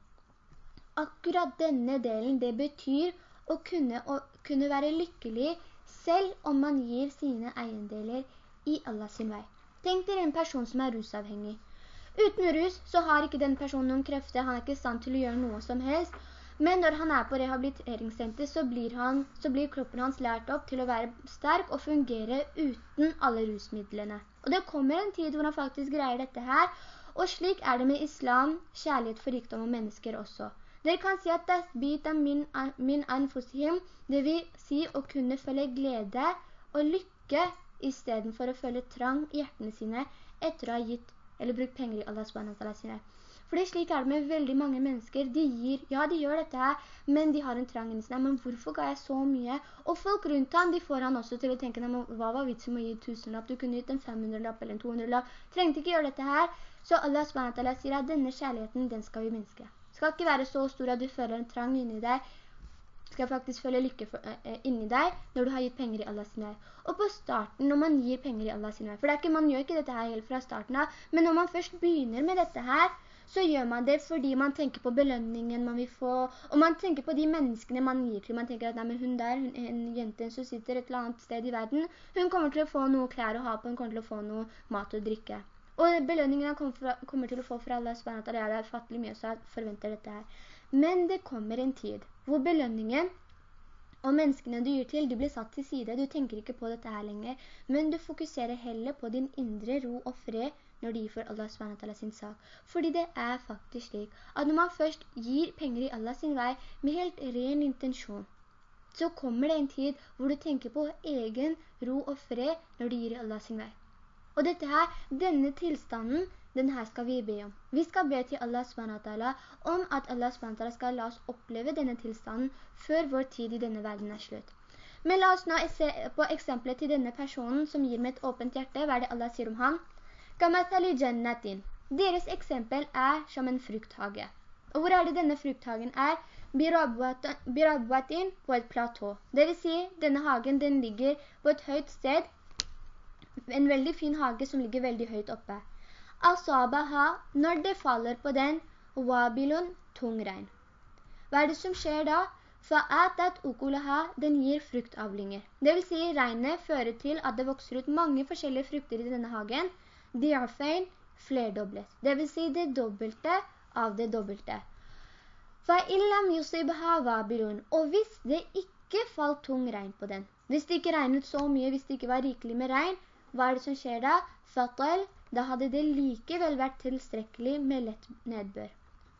Akkurat denne delen, det betyr å kunne, å kunne være lykkelig selv om man gir sine eiendeler i Allahs vei. Tenk dere en person som er rusavhengig. Uten rus så har ikke den personen noen krefter, han er ikke i stand til å gjøre noe som helst. Men når han er på rehabiliteringssenter, så blir, han, så blir kroppen hans lært opp til å være sterk og fungere uten alle rusmidlene. Og det kommer en tid hvor han faktisk greier dette her, og slik er det med islam, kjærlighet for rikdom og mennesker også. Dere kan si at tasbita min, min anfusihim, det vil si å kunne følge glede og lykke i stedet for å følge trang i hjertene sine etter å ha gitt eller bruk penger i Allah SWT sine. Fordi slik er det med veldig mange mennesker. De gir, ja de gjør dette her, men de har en trang inni sine. Men hvorfor ga jeg så mye? Og folk rundt han, de får han også til å tenke, hva var vitsen med å gi 1000 lapp? Du kunne gitt en 500 lapp eller en 200 lapp. Trengte ikke gjøre dette her. Så Allah SWT sier at denne kjærligheten, den skal vi minske skal ikke være så stor at du føler en trang inni deg, skal faktisk føle lykke for, uh, inni deg når du har gitt penger i Allahs vei. Og på starten, når man gir penger i Allahs vei, for ikke, man gjør ikke dette her helt fra starten av, men når man først begynner med dette her, så gjør man det fordi man tenker på belønningen man vil få, og man tenker på de menneskene man gir til. Man tenker at nei, hun der, hun, en jente som sitter et eller annet sted i verden, hun kommer til å få noe klær å ha på, hun kommer til å få noe mat og drikke. Og belønningen han kommer, fra, kommer, til å få fra Allah SWT, det er fattelig mye, så jeg forventer dette her. Men det kommer en tid hvor belønningen og menneskene du gir til, de blir satt til side. Du tenker ikke på dette her lenger, men du fokuserer heller på din indre ro og fred når de gir for Allah SWT sin sak. Fordi det er faktisk slik at når man først gir penger i Allah sin vei med helt ren intensjon, så kommer det en tid hvor du tenker på egen ro og fred når du gir i Allah sin vei. Og dette her, denne tilstanden, den her skal vi be om. Vi skal be til Allah SWT om at Allah SWT skal la oss oppleve denne tilstanden før vår tid i denne verden er slutt. Men la oss nå se på eksempelet til denne personen som gir med et åpent hjerte. Hva er det Allah sier om han? Kamathali jannatin. Deres eksempel er som en frukthage. Og hvor er det denne frukthagen er? Birabwatin på et platå. Det vil si, denne hagen den ligger på et høyt sted en veldig fin hage som ligger veldig høyt oppe. Asabaha, når det faller på den, wabilun, tung regn. Hva er det som skjer da? Fa'atat ukulaha, den gir fruktavlinger. Det vil si, regnet fører til at det vokser ut mange forskjellige frukter i denne hagen. Diafein, flerdoblet. Det vil si det dobbelte av det dobbelte. Fa'illam yusibha wabilun. Og hvis det ikke falt tung regn på den, hvis det ikke regnet så mye, hvis det ikke var rikelig med regn, hva er det som skjer da? Fatal, da hadde det likevel vært tilstrekkelig med lett nedbør.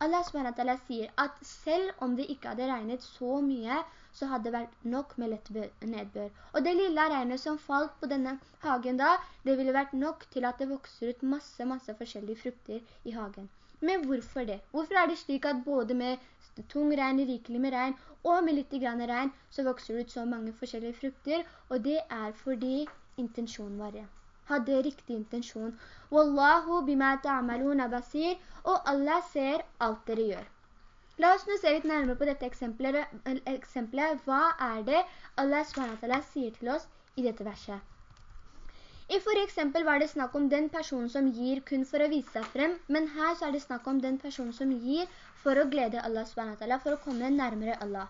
Allah SWT sier at selv om det ikke hadde regnet så mye, så hadde det vært nok med lett nedbør. Og det lille regnet som falt på denne hagen da, det ville vært nok til at det vokser ut masse, masse forskjellige frukter i hagen. Men hvorfor det? Hvorfor er det slik at både med tung regn, rikelig med regn, og med litt regn, så vokser det ut så mange forskjellige frukter, og det er fordi intensjonen det. Hadde riktig intensjon. Wallahu bima ta'amaluna basir, og Allah ser alt dere gjør. La oss nå se litt nærmere på dette eksempelet. Hva er det Allah SWT sier til oss i dette verset? I for eksempel var det snakk om den personen som gir kun for å vise seg frem, men her så er det snakk om den personen som gir for å glede Allah SWT, for å komme nærmere Allah.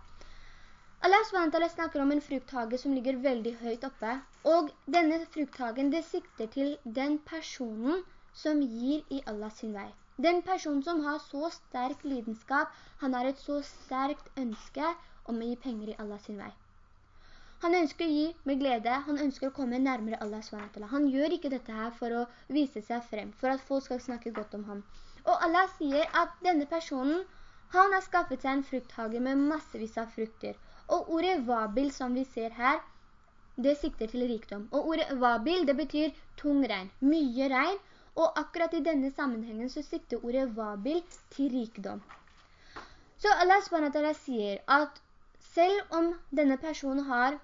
Allah SWT snakker om en frukthage som ligger veldig høyt oppe, og denne frukthagen det sikter til den personen som gir i Allahs vei. Den personen som har så sterk lidenskap, han har et så sterkt ønske om å gi penger i Allahs vei. Han ønsker å gi med glede, han ønsker å komme nærmere Allah SWT. Han gjør ikke dette her for å vise seg frem, for at folk skal snakke godt om ham. Og Allah sier at denne personen, han har skaffet seg en frukthage med massevis av frukter. Og ordet vabil som vi ser her, det sikter til rikdom. Og ordet vabil, det betyr tung regn, mye regn, og akkurat i denne sammenhengen så sikter ordet vabil til rikdom. Så Allah SWT sier at selv om denne personen har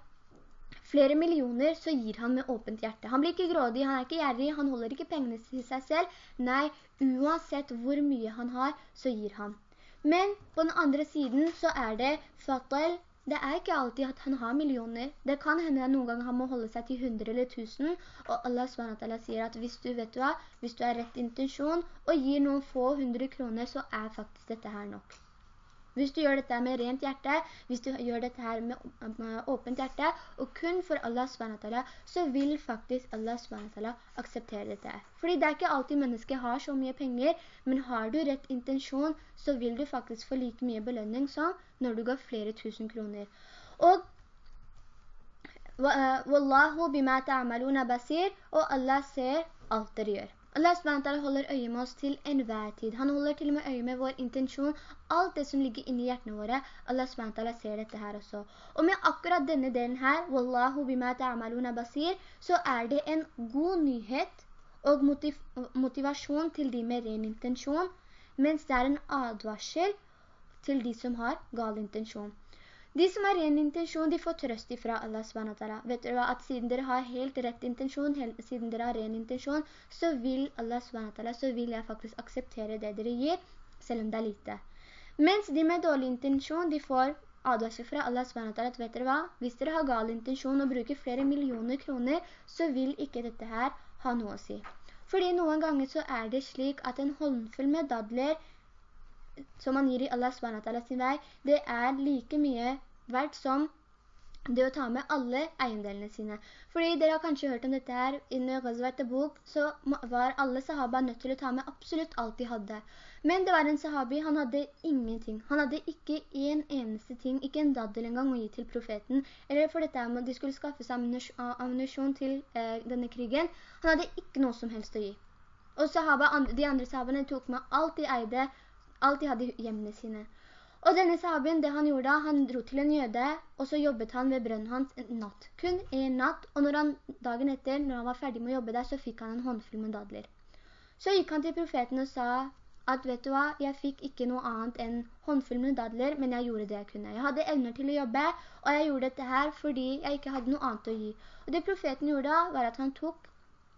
flere millioner, så gir han med åpent hjerte. Han blir ikke grådig, han er ikke gjerrig, han holder ikke pengene til seg selv. Nei, uansett hvor mye han har, så gir han. Men på den andre siden så er det fatal det er ikke alltid at han har millioner. Det kan hende at noen ganger han må holde seg til hundre eller tusen, og Allah SWT sier at hvis du vet hva, hvis du har rett intensjon og gir noen få hundre kroner, så er faktisk dette her nok. Hvis du gjør dette med rent hjerte, hvis du gjør dette her med åpent hjerte, og kun for Allah SWT, så vil faktisk Allah SWT akseptere dette. Fordi det er ikke alltid mennesker har så mye penger, men har du rett intensjon, så vil du faktisk få like mye belønning som når du går flere tusen kroner. Og eh, Wallahu bima ta'amaluna basir, og Allah ser alt dere gjør. Allah SWT holder øye med oss til enhver tid. Han holder til og med øye med vår intensjon, alt det som ligger inne i hjertene våre. Allah SWT ser dette her også. Og med akkurat denne delen her, Wallahu bima ta'amaluna basir, så er det en god nyhet og motiv motivasjon til de med ren intensjon, mens det er en advarsel til de som har gal intensjon. De som har ren intensjon, de får trøst ifra Allah SWT. Vet dere hva? At siden dere har helt rett intensjon, helt, siden dere har ren intensjon, så vil Allah SWT, så vil jeg faktisk akseptere det dere gir, selv om det er lite. Mens de med dårlig intensjon, de får advarsel fra Allah SWT, vet dere hva? Hvis dere har gal intensjon og bruker flere millioner kroner, så vil ikke dette her ha noe å si. Fordi noen ganger så er det slik at en håndfull med dadler som man gir i Allah SWT sin vei, det er like mye verdt som det å ta med alle eiendelene sine. Fordi dere har kanskje hørt om dette her, under Ghazvat bok, så var alle sahaba nødt til å ta med absolutt alt de hadde. Men det var en sahabi, han hadde ingenting. Han hadde ikke en eneste ting, ikke en daddel engang å gi til profeten. Eller for dette med at de skulle skaffe seg ammunisjon til eh, denne krigen. Han hadde ikke noe som helst å gi. Og sahaba, de andre sahabene tok med alt de eide, alt de hadde hjemmene sine. Og denne sahabien, det han gjorde da, han dro til en jøde, og så jobbet han ved brønnen hans en natt. Kun en natt, og når han, dagen etter, når han var ferdig med å jobbe der, så fikk han en håndfull med dadler. Så gikk han til profeten og sa at, vet du hva, jeg fikk ikke noe annet enn håndfull med dadler, men jeg gjorde det jeg kunne. Jeg hadde evner til å jobbe, og jeg gjorde dette her fordi jeg ikke hadde noe annet å gi. Og det profeten gjorde da, var at han tok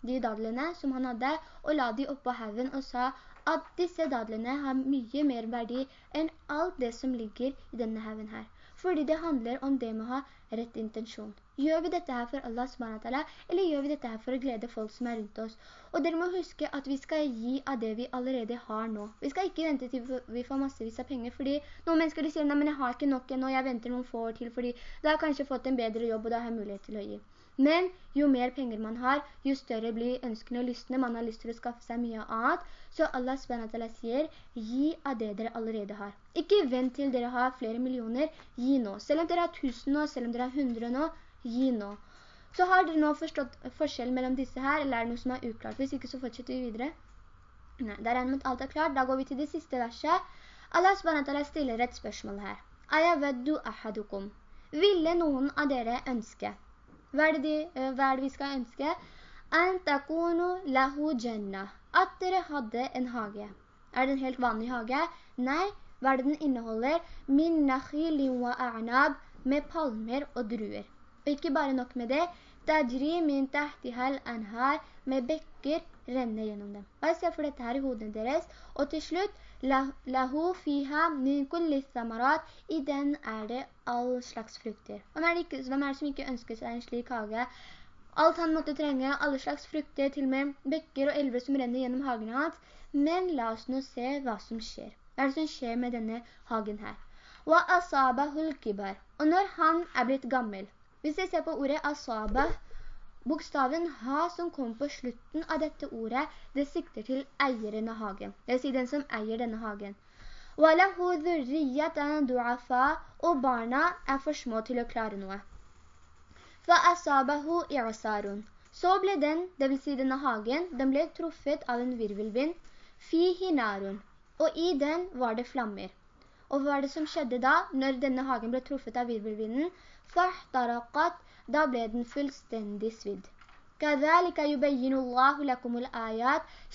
de dadlene som han hadde, og la de oppå haven og sa at disse dadlene har mye mer verdi enn alt det som ligger i denne haven her. Fordi det handler om det med å ha rett intensjon. Gjør vi dette her for Allah SWT, eller gjør vi dette her for å glede folk som er rundt oss? Og dere må huske at vi skal gi av det vi allerede har nå. Vi skal ikke vente til vi får massevis av penger, fordi noen mennesker sier, nei, men jeg har ikke nok ennå, jeg venter noen få år til, fordi da har jeg kanskje fått en bedre jobb, og da har jeg mulighet til å gi. Men jo mer penger man har, jo større blir ønskene og lystene. Man har lyst til å skaffe seg mye annet. Så Allah SWT sier, gi av det dere allerede har. Ikke vent til dere har flere millioner, gi nå. Selv om dere har tusen nå, selv om dere har hundre nå, gi nå. Så har dere nå forstått forskjellen mellom disse her, eller er det noe som er uklart? Hvis ikke så fortsetter vi videre. Nei, der er med alt er klart. Da går vi til det siste verset. Allah SWT stiller et spørsmål her. Ayaveddu ahadukum. Ville noen av dere ønske hva er, de, eh, hva er det, vi skal ønske? At dere hadde en hage. Er det en helt vanlig hage? Nei, hva er det den inneholder? Min wa a'nab, med palmer og druer. Og ikke bare nok med det, tajri min tahtihal anhar, med bekker renner gjennom dem. Hva ser for dette her i hodene deres. Og til slutt, lahu fiha min kulli samarat, i den er det all slags frukter. Hvem er, ikke, hvem er det som ikke ønsker seg en slik hage? Alt han måtte trenge, alle slags frukter, til og med bekker og elver som renner gjennom hagen hans. Men la oss nå se hva som skjer. Hva er det som skjer med denne hagen her? Wa asaba hulkibar. Og når han er blitt gammel, hvis jeg ser på ordet asaba, Bokstaven ha som kommer på slutten av dette ordet, det sikter til eieren av hagen. Det vil si den som eier denne hagen. Og barna er for små til å klare noe. Så ble den, det vil si denne hagen, den ble truffet av en virvelvind. Og i den var det flammer. Og hva var det som skjedde da, når denne hagen ble truffet av virvelvinden? فَاحْتَرَقَتْ da ble den fullstendig svidd.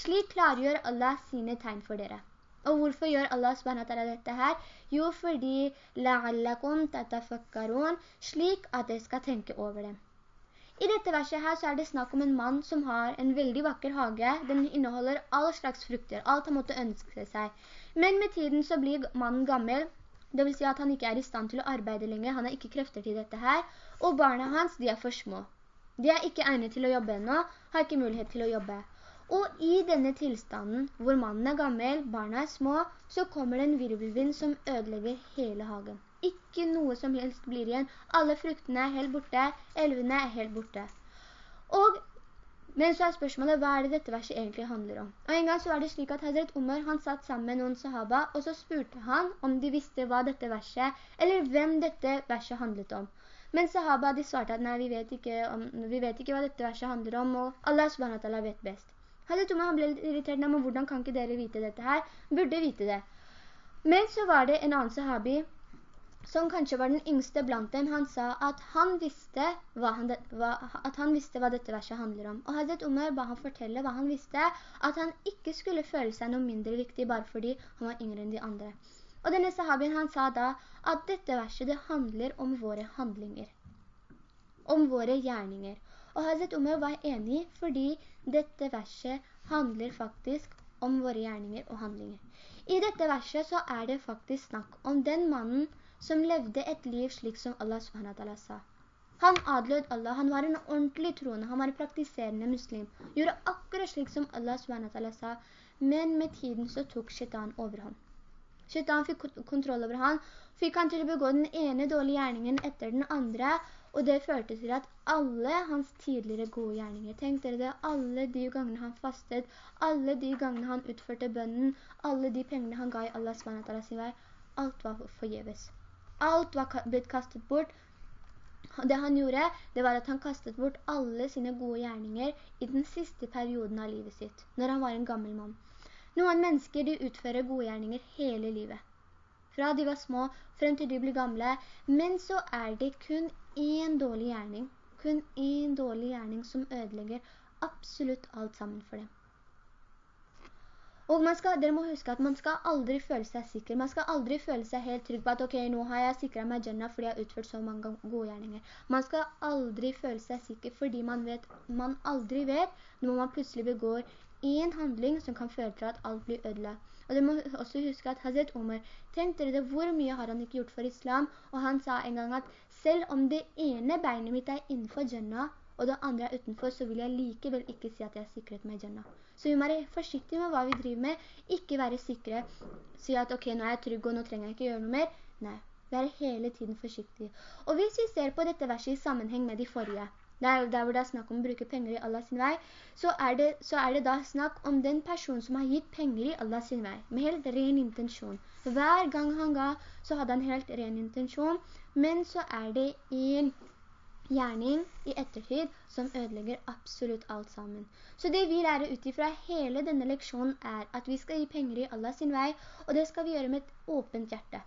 Slik klargjør Allah sine tegn for dere. Og hvorfor gjør Allah SWT dette her? Jo, fordi slik at dere skal tenke over det. I dette verset her så er det snakk om en mann som har en veldig vakker hage. Den inneholder all slags frukter, alt han måtte ønske seg. Men med tiden så blir mannen gammel, det vil si at han ikke er i stand til å arbeide lenger, han har ikke krefter til dette her, og barna hans, de er for små. De er ikke egnet til å jobbe ennå, har ikke mulighet til å jobbe. Og i denne tilstanden, hvor mannen er gammel, barna er små, så kommer det en virvelvind som ødelegger hele hagen. Ikke noe som helst blir igjen. Alle fruktene er helt borte, elvene er helt borte. Og men så er spørsmålet, hva er det dette verset egentlig handler om? Og en gang så var det slik at Hazret Umar, han satt sammen med noen sahaba, og så spurte han om de visste hva dette verset, eller hvem dette verset handlet om. Men sahaba, de svarte at nei, vi vet ikke, om, vi vet ikke hva dette verset handler om, og Allah subhanahu vet best. Hazret Umar han ble litt irritert, men hvordan kan ikke dere vite dette her? Burde vite det. Men så var det en annen sahabi, som kanskje var den yngste blant dem, han sa at han visste hva, han, hva, at han visste hva dette verset handler om. Og Hazret Umar ba han fortelle hva han visste, at han ikke skulle føle seg noe mindre viktig bare fordi han var yngre enn de andre. Og denne sahabien han sa da at dette verset det handler om våre handlinger, om våre gjerninger. Og Hazret Umar var enig fordi dette verset handler faktisk om våre gjerninger og handlinger. I dette verset så er det faktisk snakk om den mannen som levde et liv slik som Allah SWT sa. Han adlød Allah, han var en ordentlig troende, han var en praktiserende muslim, gjorde akkurat slik som Allah SWT sa, men med tiden så tok shaitan ham. Shaitan fikk kontroll over ham, fikk han til å begå den ene dårlige gjerningen etter den andre, og det førte til at alle hans tidligere gode gjerninger, tenk dere det, alle de gangene han fastet, alle de gangene han utførte bønnen, alle de pengene han ga i Allah SWT sin vei, alt var forgjeves. Alt var blitt kastet bort. Og Det han gjorde, det var at han kastet bort alle sine gode gjerninger i den siste perioden av livet sitt, når han var en gammel mann. Noen mennesker, de utfører gode gjerninger hele livet. Fra de var små, frem til de blir gamle. Men så er det kun en dårlig gjerning, kun en dårlig gjerning som ødelegger absolutt alt sammen for dem. Og skal, dere må huske at man skal aldri føle seg sikker. Man skal aldri føle seg helt trygg på at ok, nå har jeg sikret meg Jannah fordi jeg har utført så mange gode gjerninger. Man skal aldri føle seg sikker fordi man, vet, man aldri vet når man plutselig begår en handling som kan føre til at alt blir ødelagt. Og dere må også huske at Hazret Omar tenk dere det, hvor mye har han ikke gjort for islam? Og han sa en gang at selv om det ene beinet mitt er innenfor Jannah, og det andre er utenfor, så vil jeg likevel ikke si at jeg har sikret meg Jannah. Så vi må være forsiktige med hva vi driver med, ikke være sikre, si at ok, nå er jeg trygg og nå trenger jeg ikke gjøre noe mer. Nei, være hele tiden forsiktige. Og hvis vi ser på dette verset i sammenheng med de forrige, der, der, hvor det er snakk om å bruke penger i Allah sin vei, så er, det, så er det da snakk om den personen som har gitt penger i Allah sin vei, med helt ren intensjon. Hver gang han ga, så hadde han helt ren intensjon, men så er det en gjerning i ettertid som ødelegger absolutt alt sammen. Så det vi lærer utifra hele denne leksjonen er at vi skal gi penger i Allah sin vei, og det skal vi gjøre med et åpent hjerte.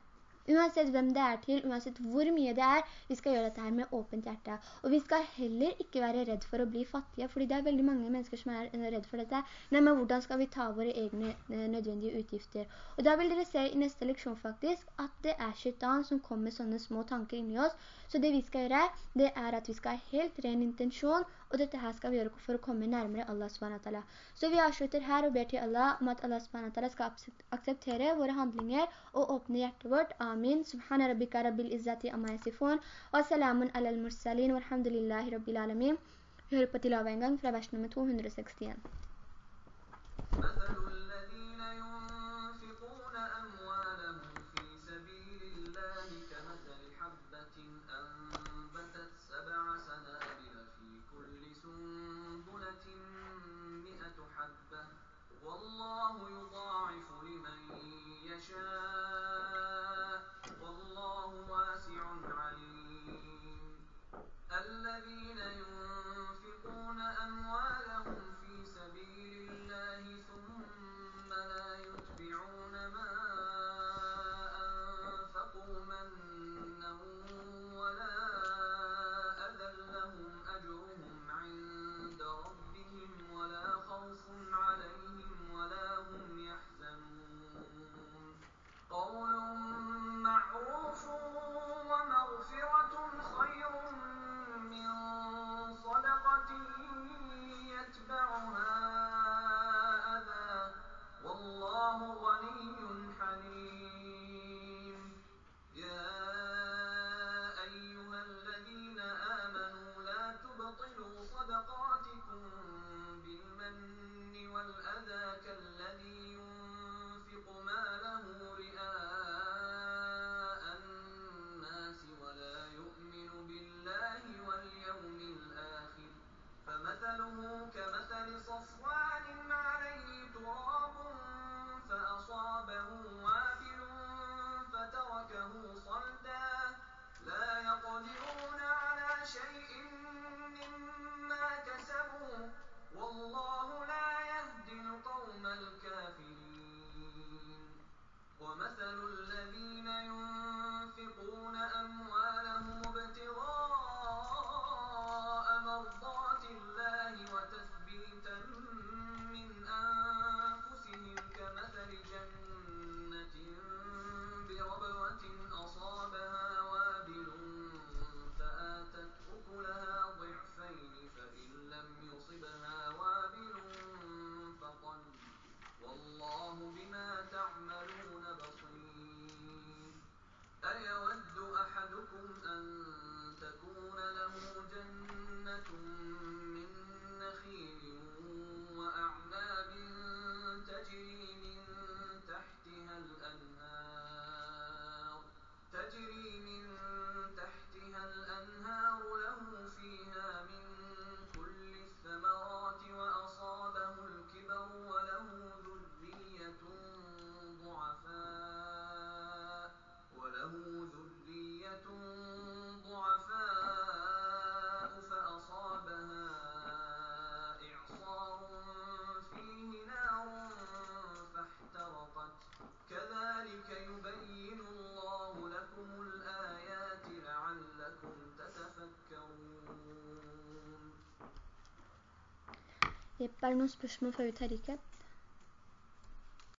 Uansett hvem det er til, uansett hvor mye det er, vi skal gjøre dette her med åpent hjerte. Og vi skal heller ikke være redd for å bli fattige, fordi det er veldig mange mennesker som er redd for dette. Nei, men hvordan skal vi ta våre egne eh, nødvendige utgifter? Og da vil dere se i neste leksjon faktisk, at det er shaitan som kommer med sånne små tanker inni oss. Så det vi skal gjøre, det er at vi skal ha helt ren intensjon, og dette her skal vi gjøre for å komme nærmere Allah SWT. Så vi avslutter her og ber til Allah om at Allah SWT skal akseptere våre handlinger og åpne hjertet vårt. Amin. Subhana rabbika rabbil izzati amma yasifun. Wa salamun ala al-mursalin. Walhamdulillahi rabbil alamin. Vi hører på tilave en gang fra vers nummer 261. Jepp, er det noen spørsmål fra vi tar ikke?